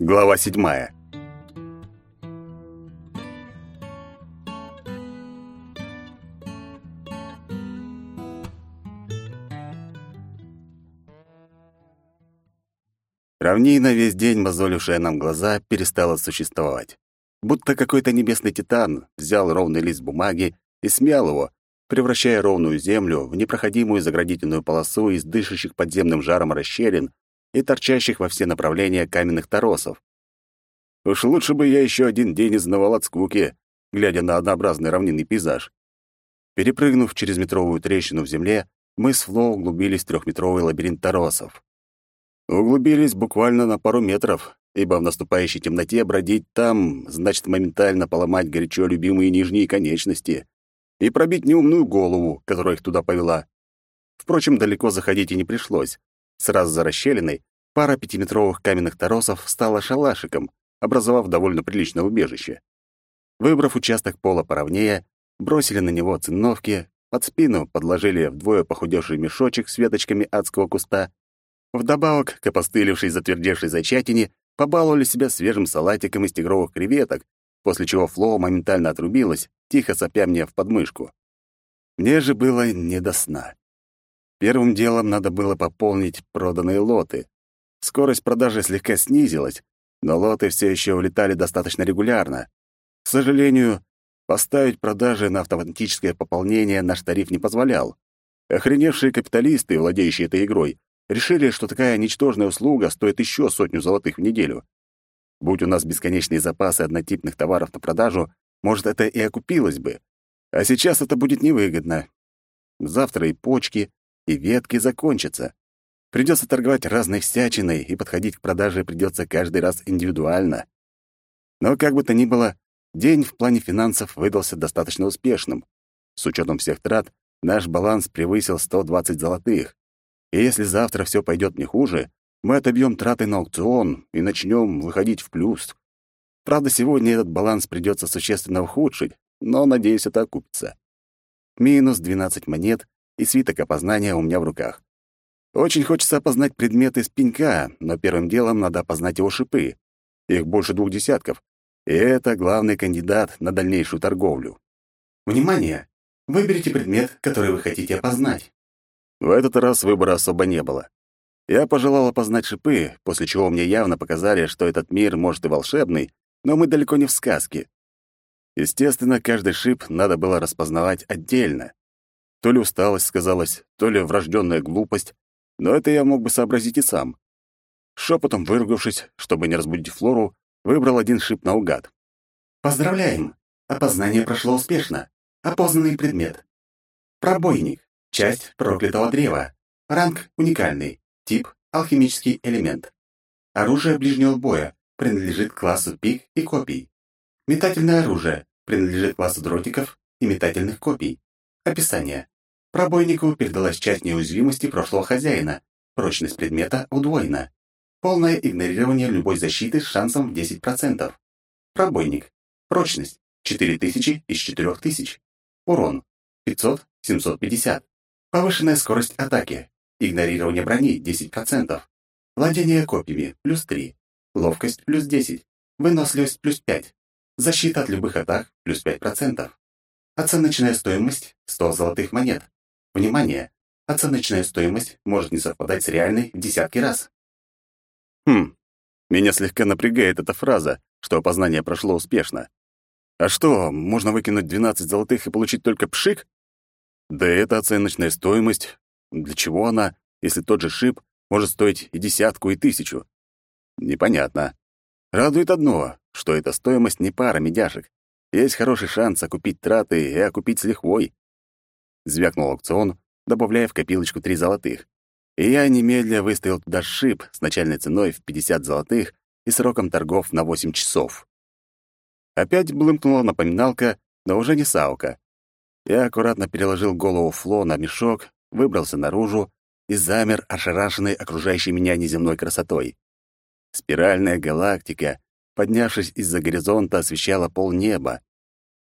Глава седьмая. Равнина, весь день мозолившая нам глаза, перестала существовать. Будто какой-то небесный титан взял ровный лист бумаги и смял его, превращая ровную землю в непроходимую заградительную полосу из дышащих подземным жаром расщелин и торчащих во все направления каменных торосов. Уж лучше бы я еще один день изнавал от скуки, глядя на однообразный равнинный пейзаж. Перепрыгнув через метровую трещину в земле, мы с Фло углубились в трехметровый лабиринт торосов. Углубились буквально на пару метров, ибо в наступающей темноте бродить там значит моментально поломать горячо любимые нижние конечности и пробить неумную голову, которая их туда повела. Впрочем, далеко заходить и не пришлось. Сразу за расщелиной пара пятиметровых каменных торосов стала шалашиком, образовав довольно приличное убежище. Выбрав участок пола поровнее, бросили на него циновки, под спину подложили вдвое похудевший мешочек с веточками адского куста Вдобавок к опостылевшей затвердевшей зачатине побаловали себя свежим салатиком из тигровых креветок, после чего Фло моментально отрубилась, тихо сопя мне в подмышку. Мне же было не до сна. Первым делом надо было пополнить проданные лоты. Скорость продажи слегка снизилась, но лоты все еще улетали достаточно регулярно. К сожалению, поставить продажи на автоматическое пополнение наш тариф не позволял. Охреневшие капиталисты, владеющие этой игрой, решили, что такая ничтожная услуга стоит еще сотню золотых в неделю. Будь у нас бесконечные запасы однотипных товаров на продажу, может, это и окупилось бы. А сейчас это будет невыгодно. Завтра и почки, и ветки закончатся. Придется торговать разной всячиной, и подходить к продаже придется каждый раз индивидуально. Но как бы то ни было, день в плане финансов выдался достаточно успешным. С учетом всех трат, наш баланс превысил 120 золотых. И если завтра все пойдет не хуже, мы отобьем траты на аукцион и начнем выходить в плюс. Правда, сегодня этот баланс придется существенно ухудшить, но, надеюсь, это окупится. Минус 12 монет и свиток опознания у меня в руках. Очень хочется опознать предметы из пенька, но первым делом надо опознать его шипы. Их больше двух десятков. И это главный кандидат на дальнейшую торговлю. Внимание! Выберите предмет, который вы хотите опознать. В этот раз выбора особо не было. Я пожелал опознать шипы, после чего мне явно показали, что этот мир, может, и волшебный, но мы далеко не в сказке. Естественно, каждый шип надо было распознавать отдельно. То ли усталость сказалась, то ли врожденная глупость, но это я мог бы сообразить и сам. Шепотом выругавшись, чтобы не разбудить Флору, выбрал один шип наугад. «Поздравляем! Опознание прошло успешно. Опознанный предмет. Пробойник. Часть проклятого древа. Ранг уникальный. Тип алхимический элемент. Оружие ближнего боя принадлежит классу пик и копий. Метательное оружие принадлежит классу дротиков и метательных копий. Описание. Пробойнику передалась часть неуязвимости прошлого хозяина. Прочность предмета удвоена. Полное игнорирование любой защиты с шансом в 10%. Пробойник. Прочность 4000 из 4000. Урон 500-750. Повышенная скорость атаки. Игнорирование брони 10%. Владение копьями плюс 3. Ловкость плюс 10. Выносливость плюс 5. Защита от любых атак плюс 5%. Оценочная стоимость 100 золотых монет. Внимание! Оценочная стоимость может не совпадать с реальной в десятки раз. Хм, меня слегка напрягает эта фраза, что опознание прошло успешно. А что, можно выкинуть 12 золотых и получить только пшик? Да это оценочная стоимость. Для чего она, если тот же шип может стоить и десятку, и тысячу? Непонятно. Радует одно, что эта стоимость не пара медяшек. Есть хороший шанс окупить траты и окупить с лихвой. Звякнул аукцион, добавляя в копилочку три золотых. И я немедля выставил туда шип с начальной ценой в 50 золотых и сроком торгов на 8 часов. Опять блымкнула напоминалка, но уже не Саука. Я аккуратно переложил голову Фло на мешок, выбрался наружу и замер, ошарашенный окружающей меня неземной красотой. Спиральная галактика, поднявшись из-за горизонта, освещала полнеба.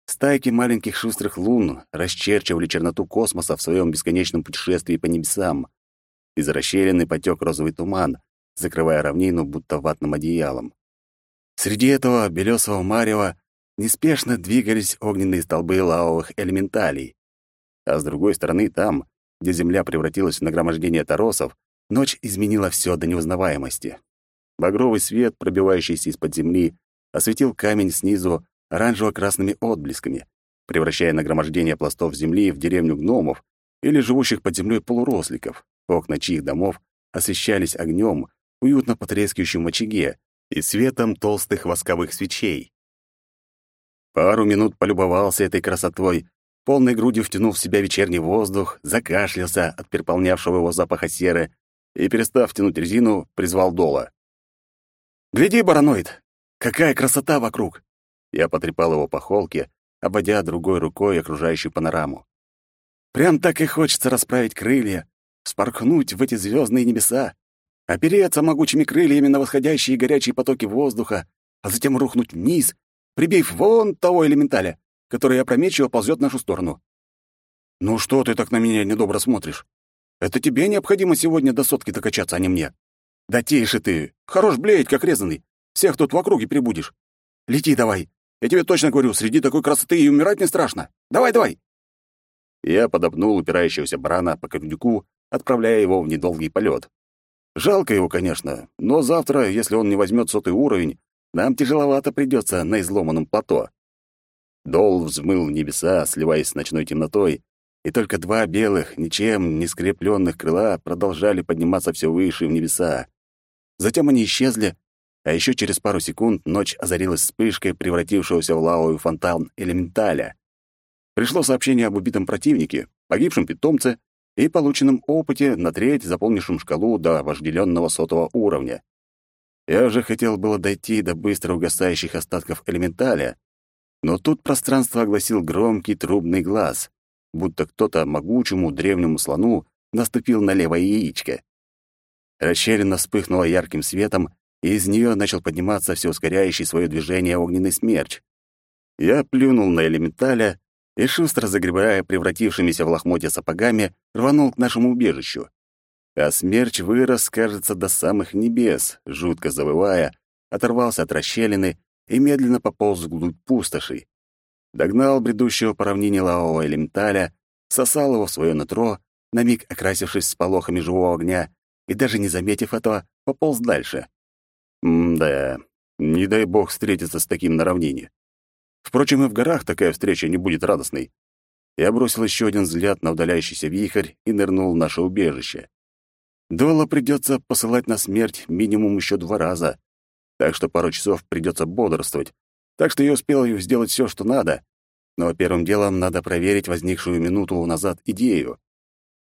Стайки маленьких шустрых лун расчерчивали черноту космоса в своем бесконечном путешествии по небесам. Из расщелины потек розовый туман, закрывая равнину будто ватным одеялом. Среди этого белесого марева неспешно двигались огненные столбы лавовых элементалей. А с другой стороны, там, где земля превратилась в нагромождение торосов, ночь изменила все до неузнаваемости. Багровый свет, пробивающийся из-под земли, осветил камень снизу оранжево-красными отблесками, превращая нагромождение пластов земли в деревню гномов или живущих под землей полуросликов, окна чьих домов освещались огнем, уютно потрескивающим в очаге, и светом толстых восковых свечей. Пару минут полюбовался этой красотой, полной грудью втянул в себя вечерний воздух, закашлялся от переполнявшего его запаха серы и, перестав тянуть резину, призвал Дола. «Гляди, бараноид! Какая красота вокруг!» Я потрепал его по холке, обводя другой рукой окружающую панораму. «Прям так и хочется расправить крылья, спорхнуть в эти звездные небеса, опереться могучими крыльями на восходящие горячие потоки воздуха, а затем рухнуть вниз, прибив вон того элементаля, который опрометчиво ползет в нашу сторону. «Ну что ты так на меня недобро смотришь? Это тебе необходимо сегодня до сотки докачаться, а не мне. Да тише ты, хорош блеять, как резанный. Всех тут в округе прибудешь. Лети давай. Я тебе точно говорю, среди такой красоты и умирать не страшно. Давай, давай!» Я подобнул упирающегося барана по копнюку, отправляя его в недолгий полет. Жалко его, конечно, но завтра, если он не возьмет сотый уровень, нам тяжеловато придется на изломанном плато. Дол взмыл в небеса, сливаясь с ночной темнотой, и только два белых, ничем не скрепленных крыла продолжали подниматься все выше в небеса. Затем они исчезли, а еще через пару секунд ночь озарилась вспышкой превратившегося в лавовый фонтан элементаля. Пришло сообщение об убитом противнике, погибшем питомце и полученном опыте на треть, заполнившем шкалу до вожделенного сотого уровня. Я уже хотел было дойти до быстро угасающих остатков элементаля, но тут пространство огласил громкий трубный глаз, будто кто-то могучему древнему слону наступил на левое яичко. Расщелина вспыхнула ярким светом, и из нее начал подниматься все ускоряющий свое движение огненный смерч. Я плюнул на элементаля и, шустро загребая превратившимися в лохмотья сапогами, рванул к нашему убежищу. А смерч вырос, кажется, до самых небес, жутко завывая, оторвался от расщелины и медленно пополз вглубь пустоши. Догнал бредущего по равнине лавового элементаля, сосал его в свое нутро, на миг окрасившись с полохами живого огня, и даже не заметив этого, пополз дальше. М-да, не дай бог встретиться с таким на равнине. Впрочем, и в горах такая встреча не будет радостной. Я бросил еще один взгляд на удаляющийся вихрь и нырнул в наше убежище. Дола придется посылать на смерть минимум еще два раза, так что пару часов придется бодрствовать. Так что я успел сделать все, что надо. Но первым делом надо проверить возникшую минуту назад идею.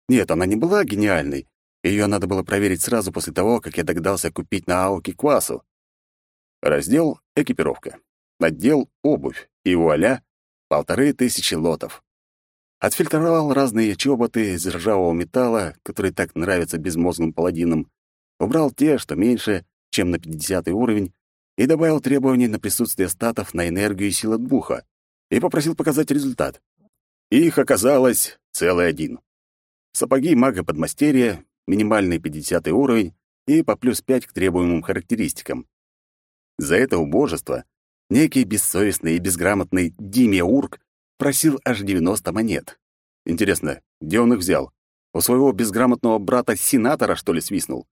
Нет, она не была гениальной. Ее надо было проверить сразу после того, как я догадался купить на Аоке квасу. Раздел «Экипировка». Отдел «Обувь» и вуаля — полторы тысячи лотов. Отфильтровал разные чоботы из ржавого металла, которые так нравятся безмозглым паладинам, убрал те, что меньше, чем на 50 уровень, и добавил требования на присутствие статов на энергию и силу духа, и попросил показать результат. Их оказалось целый один. Сапоги мага-подмастерья, минимальный 50 уровень и по плюс 5 к требуемым характеристикам. За это убожество некий бессовестный и безграмотный Димеург просил аж 90 монет. Интересно, где он их взял? У своего безграмотного брата-сенатора, что ли, свистнул?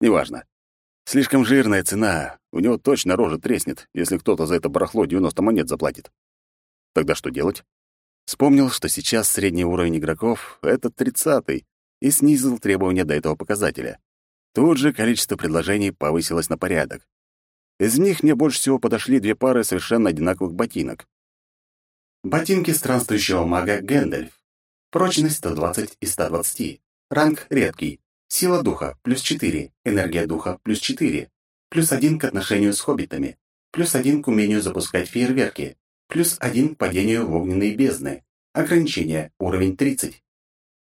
Неважно. Слишком жирная цена. У него точно рожа треснет, если кто-то за это барахло 90 монет заплатит. Тогда что делать? Вспомнил, что сейчас средний уровень игроков — это 30 и снизил требования до этого показателя. Тут же количество предложений повысилось на порядок. Из них мне больше всего подошли две пары совершенно одинаковых ботинок. Ботинки странствующего мага Гэндальф. Прочность 120 из 120. Ранг редкий. Сила духа плюс 4. Энергия духа плюс 4. Плюс 1 к отношению с хоббитами. Плюс 1 к умению запускать фейерверки. Плюс 1 к падению в огненные бездны. Ограничение. Уровень 30.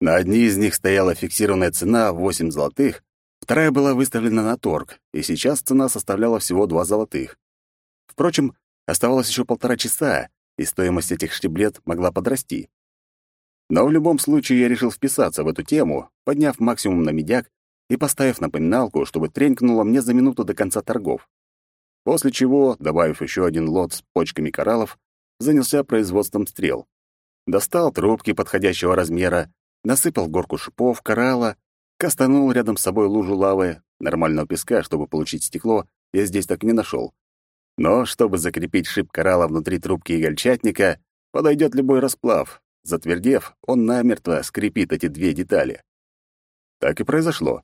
На одни из них стояла фиксированная цена 8 золотых, Вторая была выставлена на торг, и сейчас цена составляла всего два золотых. Впрочем, оставалось еще полтора часа, и стоимость этих штиблет могла подрасти. Но в любом случае я решил вписаться в эту тему, подняв максимум на медяк и поставив напоминалку, чтобы тренькнуло мне за минуту до конца торгов. после чего, добавив еще один лот с почками кораллов, занялся производством стрел. Достал трубки подходящего размера, насыпал горку шипов, коралла, кастанул рядом с собой лужу лавы, нормального песка, чтобы получить стекло, я здесь так не нашел. Но чтобы закрепить шип коралла внутри трубки игольчатника, подойдет любой расплав. Затвердев, он намертво скрепит эти две детали. Так и произошло.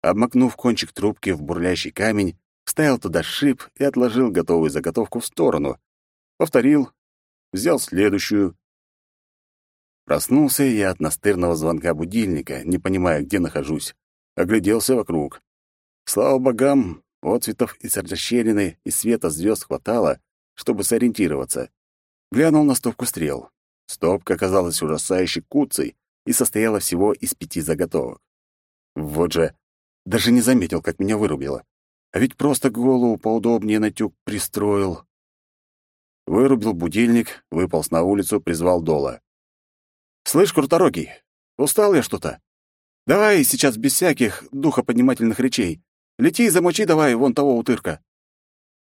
Обмакнув кончик трубки в бурлящий камень, вставил туда шип и отложил готовую заготовку в сторону. Повторил, взял следующую. Проснулся я от настырного звонка будильника, не понимая, где нахожусь. Огляделся вокруг. Слава богам, отцветов из расщелины и света звезд хватало, чтобы сориентироваться. Глянул на стопку стрел. Стопка оказалась ужасающе куцей и состояла всего из пяти заготовок. Вот же, даже не заметил, как меня вырубило. А ведь просто голову поудобнее на тюк пристроил. Вырубил будильник, выполз на улицу, призвал Дола. «Слышь, Круторогий, устал я что-то? Давай сейчас без всяких духоподнимательных речей. Лети и замочи давай вон того утырка».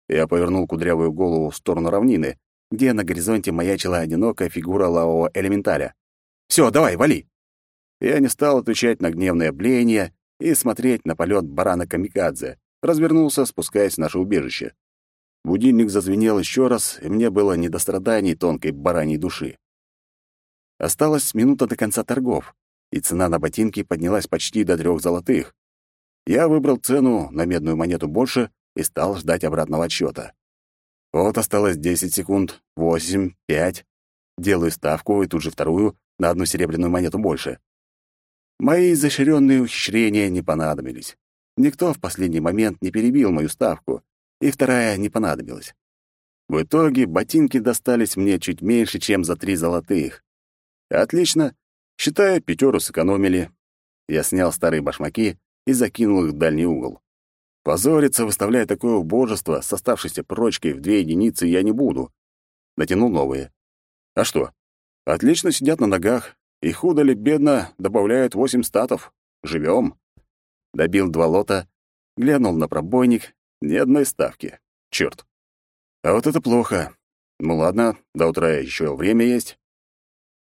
Я повернул кудрявую голову в сторону равнины, где на горизонте маячила одинокая фигура лавового элементаря. «Все, давай, вали!» Я не стал отвечать на гневное блеяние и смотреть на полет барана Камикадзе. Развернулся, спускаясь в наше убежище. Будильник зазвенел еще раз, и мне было не до страданий тонкой бараньей души. Осталась минута до конца торгов, и цена на ботинки поднялась почти до трех золотых. Я выбрал цену на медную монету больше и стал ждать обратного отсчета. Вот осталось 10 секунд, 8, 5. Делаю ставку и тут же вторую на одну серебряную монету больше. Мои изощренные ухищрения не понадобились. Никто в последний момент не перебил мою ставку, и вторая не понадобилась. В итоге ботинки достались мне чуть меньше, чем за три золотых. Отлично. Считаю, пятеру сэкономили. Я снял старые башмаки и закинул их в дальний угол. Позориться, выставляя такое убожество с оставшейся прочкой в две единицы, я не буду. Натянул новые. А что? Отлично сидят на ногах, и худо ли бедно добавляют восемь статов. Живем. Добил два лота, глянул на пробойник, ни одной ставки. Черт. А вот это плохо. Ну ладно, до утра еще время есть.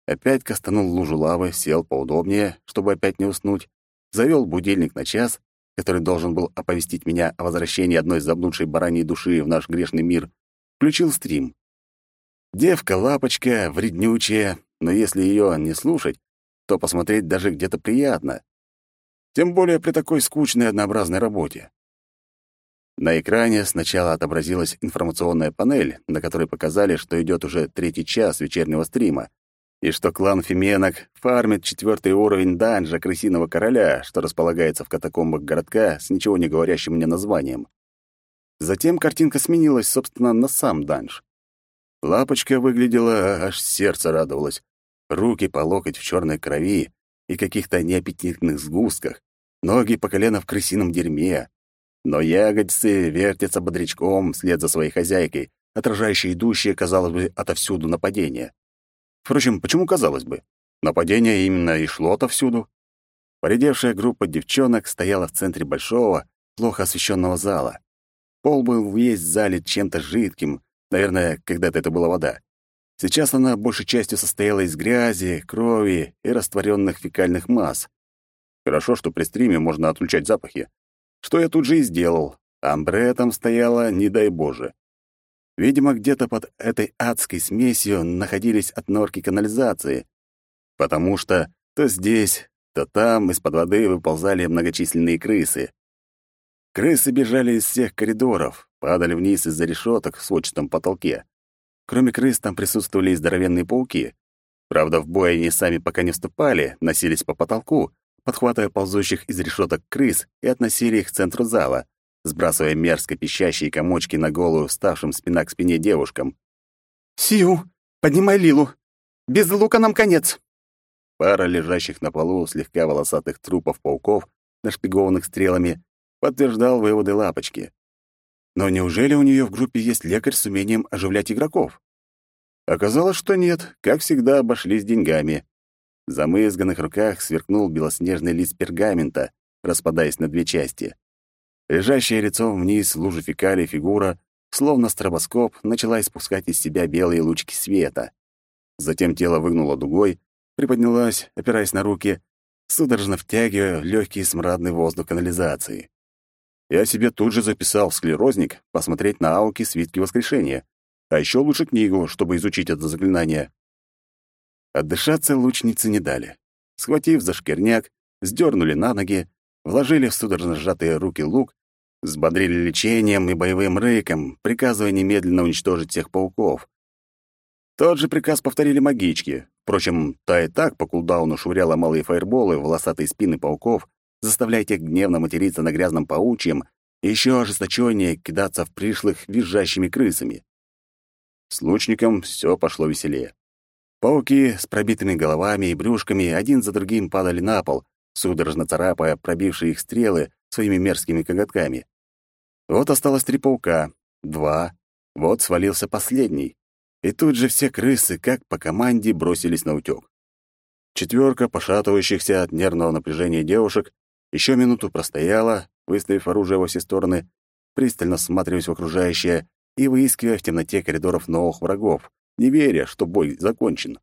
Опять кастанул лужу лавы, сел поудобнее, чтобы опять не уснуть, завел будильник на час, который должен был оповестить меня о возвращении одной заблудшей бараньей души в наш грешный мир, включил стрим. Девка-лапочка, вреднючая, но если ее не слушать, то посмотреть даже где-то приятно. Тем более при такой скучной однообразной работе. На экране сначала отобразилась информационная панель, на которой показали, что идет уже третий час вечернего стрима, и что клан Фименок фармит четвертый уровень данжа Крысиного Короля, что располагается в катакомбах городка с ничего не говорящим мне названием. Затем картинка сменилась, собственно, на сам данж. Лапочка выглядела, аж сердце радовалось руки по локоть в черной крови и каких-то неаппетитных сгустках, ноги по колено в крысином дерьме. Но ягодицы вертятся бодрячком вслед за своей хозяйкой, отражающие идущие, казалось бы, отовсюду нападения. Впрочем, почему казалось бы? Нападение именно и шло отовсюду. Поредевшая группа девчонок стояла в центре большого, плохо освещенного зала. Пол был весь залит чем-то жидким, наверное, когда-то это была вода. Сейчас она большей частью состояла из грязи, крови и растворенных фекальных масс. Хорошо, что при стриме можно отключать запахи. Что я тут же и сделал. Амбре там стояла, не дай боже. Видимо, где-то под этой адской смесью находились от норки канализации, потому что то здесь, то там из-под воды выползали многочисленные крысы. Крысы бежали из всех коридоров, падали вниз из-за решеток в сводчатом потолке. Кроме крыс там присутствовали и здоровенные пауки. Правда, в бой они сами пока не вступали, носились по потолку, подхватывая ползущих из решеток крыс и относили их к центру зала, сбрасывая мерзко пищащие комочки на голову вставшим спина к спине девушкам. «Сью, поднимай Лилу! Без лука нам конец!» Пара лежащих на полу слегка волосатых трупов пауков, нашпигованных стрелами, подтверждал выводы лапочки. Но неужели у нее в группе есть лекарь с умением оживлять игроков? Оказалось, что нет, как всегда обошлись деньгами. В замызганных руках сверкнул белоснежный лист пергамента, распадаясь на две части. Лежащая лицом вниз в луже фекалий фигура, словно стробоскоп, начала испускать из себя белые лучики света. Затем тело выгнуло дугой, приподнялась, опираясь на руки, судорожно втягивая легкий смрадный воздух канализации. Я себе тут же записал в склерозник посмотреть на ауки свитки воскрешения, а еще лучше книгу, чтобы изучить это заклинание. Отдышаться лучницы не дали. Схватив за шкирняк, сдернули на ноги, вложили в судорожно сжатые руки лук, взбодрили лечением и боевым рыком, приказывая немедленно уничтожить всех пауков. Тот же приказ повторили магички. Впрочем, та и так по кулдауну швыряла малые фаерболы в волосатые спины пауков, заставляя тех гневно материться на грязном паучьем и еще ожесточеннее кидаться в пришлых визжащими крысами. С лучником все пошло веселее. Пауки с пробитыми головами и брюшками один за другим падали на пол, судорожно царапая пробившие их стрелы своими мерзкими коготками. Вот осталось три паука, два, вот свалился последний. И тут же все крысы, как по команде, бросились на утёк. Четверка пошатывающихся от нервного напряжения девушек еще минуту простояла, выставив оружие во все стороны, пристально всматриваясь в окружающее и выискивая в темноте коридоров новых врагов, не веря, что бой закончен.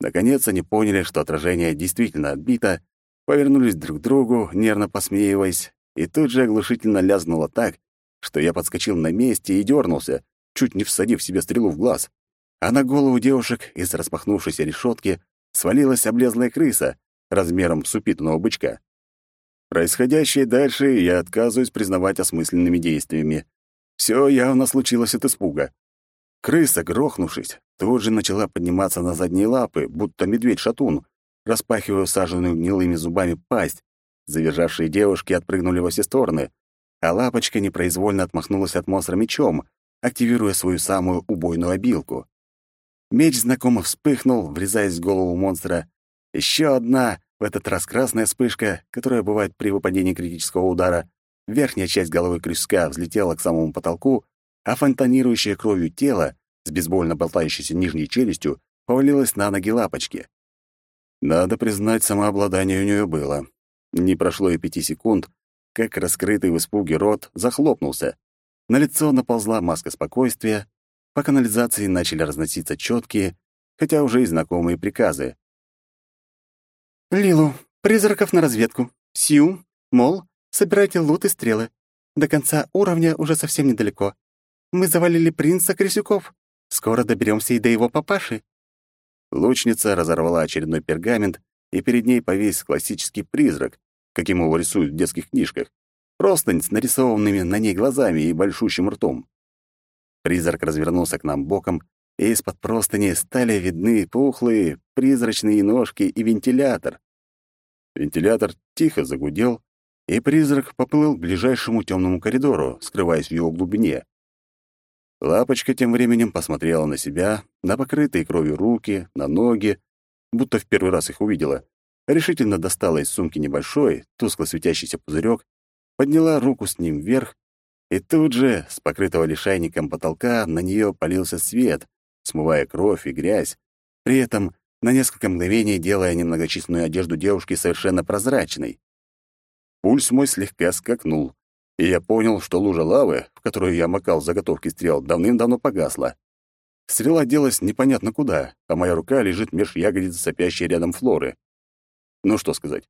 Наконец они поняли, что отражение действительно отбито, повернулись друг к другу, нервно посмеиваясь, и тут же оглушительно лязгнуло так, что я подскочил на месте и дернулся, чуть не всадив себе стрелу в глаз. А на голову девушек из распахнувшейся решетки свалилась облезлая крыса размером с упитанного бычка. Происходящее дальше я отказываюсь признавать осмысленными действиями. Все явно случилось от испуга. Крыса, грохнувшись, тут же начала подниматься на задние лапы, будто медведь-шатун, распахивая усаженную гнилыми зубами пасть. Завержавшие девушки отпрыгнули во все стороны, а лапочка непроизвольно отмахнулась от монстра мечом, активируя свою самую убойную обилку. Меч знакомо вспыхнул, врезаясь в голову монстра. Еще одна, в этот раз красная вспышка, которая бывает при выпадении критического удара. Верхняя часть головы крючка взлетела к самому потолку, а фонтанирующее кровью тело с бейсбольно болтающейся нижней челюстью повалилось на ноги лапочки. Надо признать, самообладание у нее было. Не прошло и пяти секунд, как раскрытый в испуге рот захлопнулся. На лицо наползла маска спокойствия, по канализации начали разноситься четкие, хотя уже и знакомые приказы. «Лилу, призраков на разведку. Сью, Мол, собирайте лут и стрелы. До конца уровня уже совсем недалеко. Мы завалили принца Крисюков. Скоро доберемся и до его папаши». Лучница разорвала очередной пергамент, и перед ней повис классический призрак, каким его рисуют в детских книжках. Простынь с нарисованными на ней глазами и большущим ртом. Призрак развернулся к нам боком, и из-под простыни стали видны пухлые, призрачные ножки и вентилятор. Вентилятор тихо загудел, и призрак поплыл к ближайшему темному коридору, скрываясь в его глубине. Лапочка тем временем посмотрела на себя, на покрытые кровью руки, на ноги, будто в первый раз их увидела, решительно достала из сумки небольшой, тускло светящийся пузырек, подняла руку с ним вверх, и тут же с покрытого лишайником потолка на нее полился свет, смывая кровь и грязь, при этом на несколько мгновений делая немногочисленную одежду девушки совершенно прозрачной. Пульс мой слегка скакнул, и я понял, что лужа лавы, в которую я макал заготовки стрел, давным-давно погасла. Стрела делась непонятно куда, а моя рука лежит меж ягодиц сопящей рядом флоры. Ну что сказать.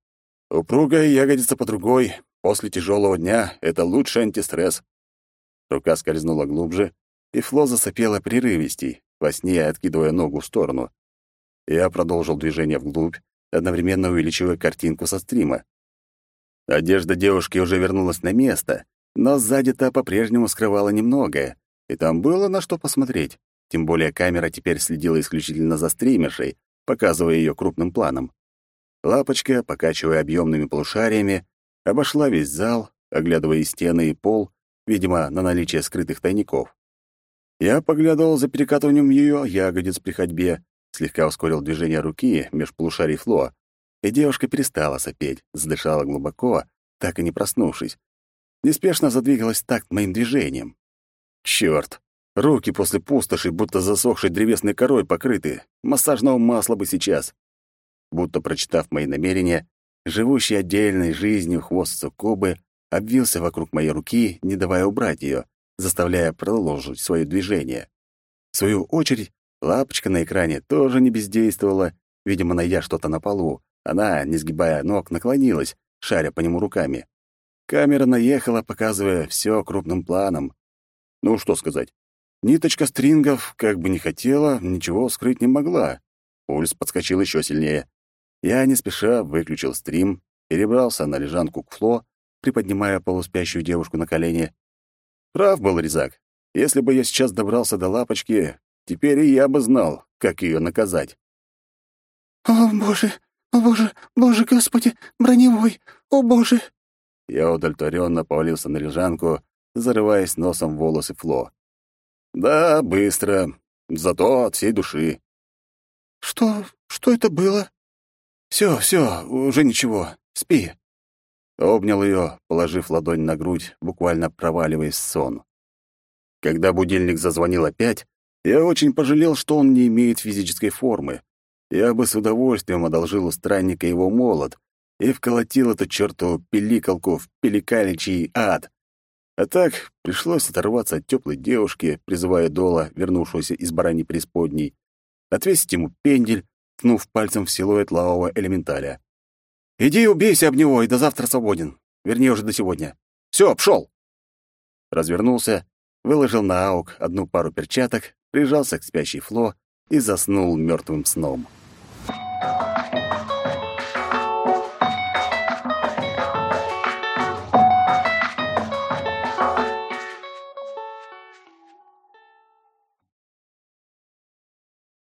Упругая ягодица по другой, после тяжелого дня — это лучший антистресс. Рука скользнула глубже, и Фло засопела прерывистей, во сне откидывая ногу в сторону. Я продолжил движение вглубь, одновременно увеличивая картинку со стрима. Одежда девушки уже вернулась на место, но сзади-то по-прежнему скрывала немногое, и там было на что посмотреть. Тем более камера теперь следила исключительно за стримершей, показывая ее крупным планом. Лапочка, покачивая объемными полушариями, обошла весь зал, оглядывая и стены, и пол, видимо, на наличие скрытых тайников. Я поглядывал за перекатыванием ее ягодиц при ходьбе, слегка ускорил движение руки меж полушарий Фло, и девушка перестала сопеть, задышала глубоко, так и не проснувшись. Неспешно задвигалась такт моим движением. Чёрт! Руки после пустоши, будто засохшей древесной корой покрыты. Массажного масла бы сейчас. Будто прочитав мои намерения, живущий отдельной жизнью хвост суккубы обвился вокруг моей руки, не давая убрать ее, заставляя продолжить свое движение. В свою очередь, лапочка на экране тоже не бездействовала, видимо, найдя что-то на полу. Она, не сгибая ног, наклонилась, шаря по нему руками. Камера наехала, показывая все крупным планом. Ну, что сказать. Ниточка стрингов, как бы не хотела, ничего скрыть не могла. Пульс подскочил еще сильнее. Я не спеша выключил стрим, перебрался на лежанку к Фло, приподнимая полуспящую девушку на колени. Прав был Резак. Если бы я сейчас добрался до лапочки, теперь и я бы знал, как ее наказать. «О, боже, боже, боже, господи, броневой, о, боже!» Я удовлетворенно повалился на лежанку, зарываясь носом в волосы Фло. «Да, быстро, зато от всей души». «Что... что это было?» «Все, все, уже ничего, спи». Обнял ее, положив ладонь на грудь, буквально проваливаясь в сон. Когда будильник зазвонил опять, я очень пожалел, что он не имеет физической формы. Я бы с удовольствием одолжил у странника его молот и вколотил эту чертову пиликалку в пеликаличий ад. А так пришлось оторваться от теплой девушки, призывая Дола, вернувшегося из барани преисподней, отвесить ему пендель, ткнув пальцем в силуэт лавового элементаля. «Иди убейся об него, и до завтра свободен. Вернее, уже до сегодня. Все, пшел!» Развернулся, выложил на аук одну пару перчаток, прижался к спящей Фло и заснул мертвым сном. Thank you.